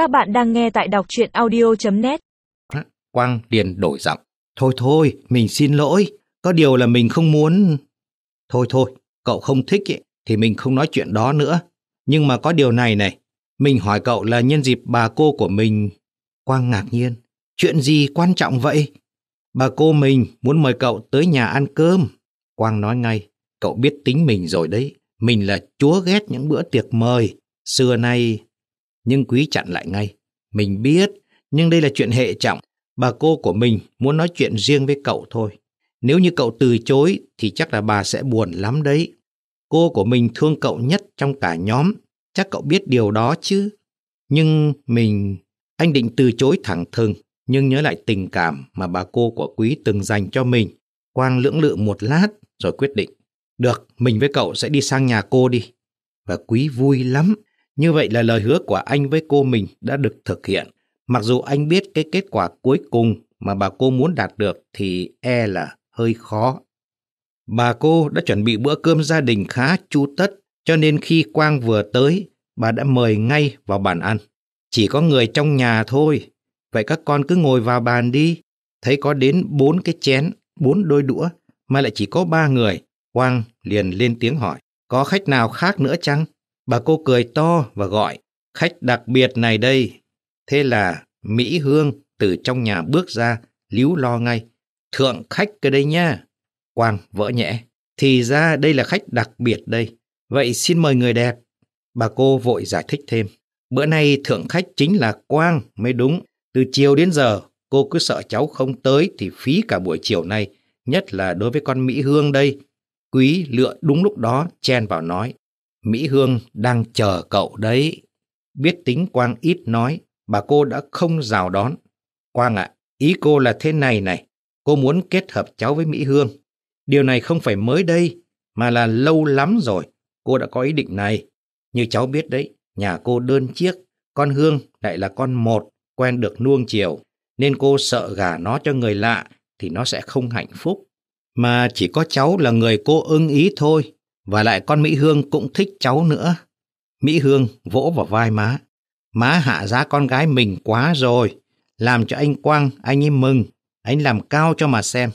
Các bạn đang nghe tại đọc chuyện audio.net Quang liền đổi giọng. Thôi thôi, mình xin lỗi. Có điều là mình không muốn... Thôi thôi, cậu không thích ấy, thì mình không nói chuyện đó nữa. Nhưng mà có điều này này, mình hỏi cậu là nhân dịp bà cô của mình. Quang ngạc nhiên. Chuyện gì quan trọng vậy? Bà cô mình muốn mời cậu tới nhà ăn cơm. Quang nói ngay, cậu biết tính mình rồi đấy. Mình là chúa ghét những bữa tiệc mời. Xưa nay... Nhưng quý chặn lại ngay. Mình biết, nhưng đây là chuyện hệ trọng. Bà cô của mình muốn nói chuyện riêng với cậu thôi. Nếu như cậu từ chối thì chắc là bà sẽ buồn lắm đấy. Cô của mình thương cậu nhất trong cả nhóm. Chắc cậu biết điều đó chứ. Nhưng mình... Anh định từ chối thẳng thừng, nhưng nhớ lại tình cảm mà bà cô của Quý từng dành cho mình. Quang lưỡng lự một lát rồi quyết định. Được, mình với cậu sẽ đi sang nhà cô đi. Và Quý vui lắm. Như vậy là lời hứa của anh với cô mình đã được thực hiện. Mặc dù anh biết cái kết quả cuối cùng mà bà cô muốn đạt được thì e là hơi khó. Bà cô đã chuẩn bị bữa cơm gia đình khá chu tất, cho nên khi Quang vừa tới, bà đã mời ngay vào bàn ăn. Chỉ có người trong nhà thôi, vậy các con cứ ngồi vào bàn đi. Thấy có đến bốn cái chén, bốn đôi đũa, mà lại chỉ có ba người. Quang liền lên tiếng hỏi, có khách nào khác nữa chăng? Bà cô cười to và gọi, khách đặc biệt này đây. Thế là Mỹ Hương từ trong nhà bước ra, líu lo ngay. Thượng khách cơ đây nha. Quang vỡ nhẹ. Thì ra đây là khách đặc biệt đây. Vậy xin mời người đẹp. Bà cô vội giải thích thêm. Bữa nay thượng khách chính là Quang mới đúng. Từ chiều đến giờ, cô cứ sợ cháu không tới thì phí cả buổi chiều nay. Nhất là đối với con Mỹ Hương đây. Quý lựa đúng lúc đó chen vào nói. Mỹ Hương đang chờ cậu đấy. Biết tính Quang ít nói, bà cô đã không rào đón. Quang ạ, ý cô là thế này này, cô muốn kết hợp cháu với Mỹ Hương. Điều này không phải mới đây, mà là lâu lắm rồi, cô đã có ý định này. Như cháu biết đấy, nhà cô đơn chiếc, con Hương lại là con một, quen được nuông chiều, nên cô sợ gả nó cho người lạ thì nó sẽ không hạnh phúc. Mà chỉ có cháu là người cô ưng ý thôi, và lại con Mỹ Hương cũng thích cháu nữa. Mỹ Hương vỗ vào vai má. Má hạ giá con gái mình quá rồi. Làm cho anh Quang, anh ấy mừng. Anh làm cao cho mà xem.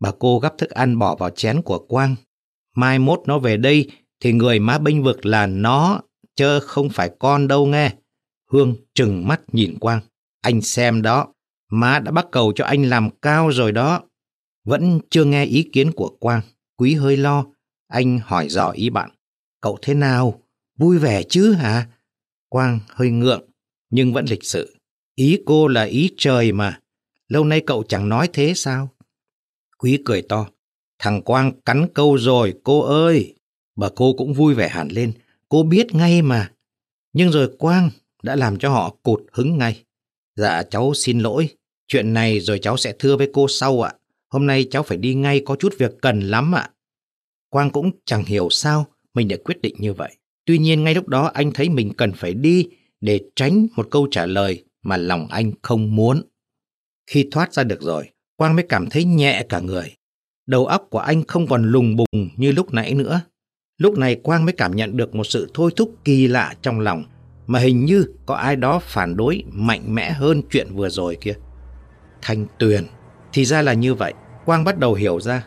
Bà cô gắp thức ăn bỏ vào chén của Quang. Mai mốt nó về đây thì người má bênh vực là nó, chớ không phải con đâu nghe. Hương trừng mắt nhìn Quang. Anh xem đó, má đã bắt cầu cho anh làm cao rồi đó. Vẫn chưa nghe ý kiến của Quang. Quý hơi lo, anh hỏi dò ý bạn. Cậu thế nào? Vui vẻ chứ hả? Quang hơi ngượng, nhưng vẫn lịch sự. Ý cô là ý trời mà. Lâu nay cậu chẳng nói thế sao? Quý cười to. Thằng Quang cắn câu rồi, cô ơi. Bà cô cũng vui vẻ hẳn lên. Cô biết ngay mà. Nhưng rồi Quang đã làm cho họ cụt hứng ngay. Dạ cháu xin lỗi. Chuyện này rồi cháu sẽ thưa với cô sau ạ. Hôm nay cháu phải đi ngay có chút việc cần lắm ạ. Quang cũng chẳng hiểu sao mình đã quyết định như vậy. Tuy nhiên ngay lúc đó anh thấy mình cần phải đi để tránh một câu trả lời mà lòng anh không muốn. Khi thoát ra được rồi, Quang mới cảm thấy nhẹ cả người. Đầu óc của anh không còn lùng bùng như lúc nãy nữa. Lúc này Quang mới cảm nhận được một sự thôi thúc kỳ lạ trong lòng mà hình như có ai đó phản đối mạnh mẽ hơn chuyện vừa rồi kia. Thanh Tuyền, thì ra là như vậy. Quang bắt đầu hiểu ra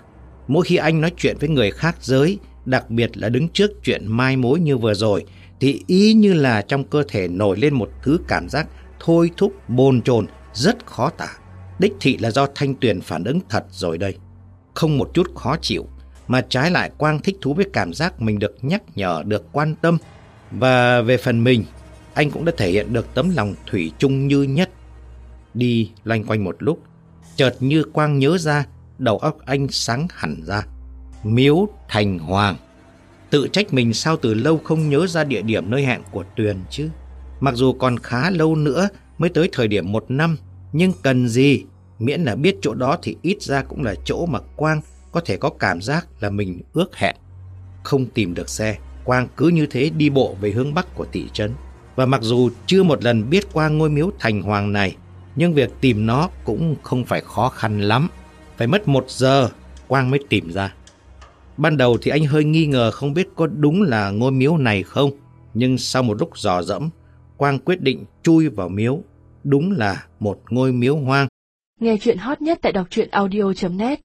Mỗi khi anh nói chuyện với người khác giới, đặc biệt là đứng trước chuyện mai mối như vừa rồi, thì ý như là trong cơ thể nổi lên một thứ cảm giác thôi thúc bồn chồn rất khó tả. Đích thị là do Thanh Tuyền phản ứng thật rồi đây. Không một chút khó chịu, mà trái lại Quang thích thú với cảm giác mình được nhắc nhở, được quan tâm. Và về phần mình, anh cũng đã thể hiện được tấm lòng thủy chung như nhất. Đi loanh quanh một lúc, chợt như Quang nhớ ra đầu óc anh sáng hẳn ra. Miếu Thành Hoàng. Tự trách mình sao từ lâu không nhớ ra địa điểm nơi hẹn của Tuyền chứ. Mặc dù còn khá lâu nữa mới tới thời điểm một năm, nhưng cần gì? Miễn là biết chỗ đó thì ít ra cũng là chỗ mà Quang có thể có cảm giác là mình ước hẹn. Không tìm được xe, Quang cứ như thế đi bộ về hướng bắc của thị trấn. Và mặc dù chưa một lần biết qua ngôi miếu thành hoàng này, nhưng việc tìm nó cũng không phải khó khăn lắm. Phải mất một giờ, Quang mới tìm ra. Ban đầu thì anh hơi nghi ngờ không biết có đúng là ngôi miếu này không. Nhưng sau một lúc dò dẫm, Quang quyết định chui vào miếu. Đúng là một ngôi miếu hoang. Nghe chuyện hot nhất tại đọc truyện audio.net